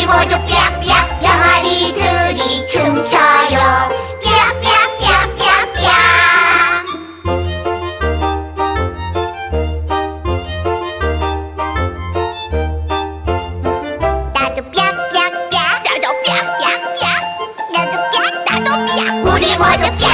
15조 삐약삐약 병아리들이 춤춰요. Yeah. 나도 삐약삐약삐약 나도 삐약삐약삐약 나도 삐약 나도 삐약 우리 모두 삐약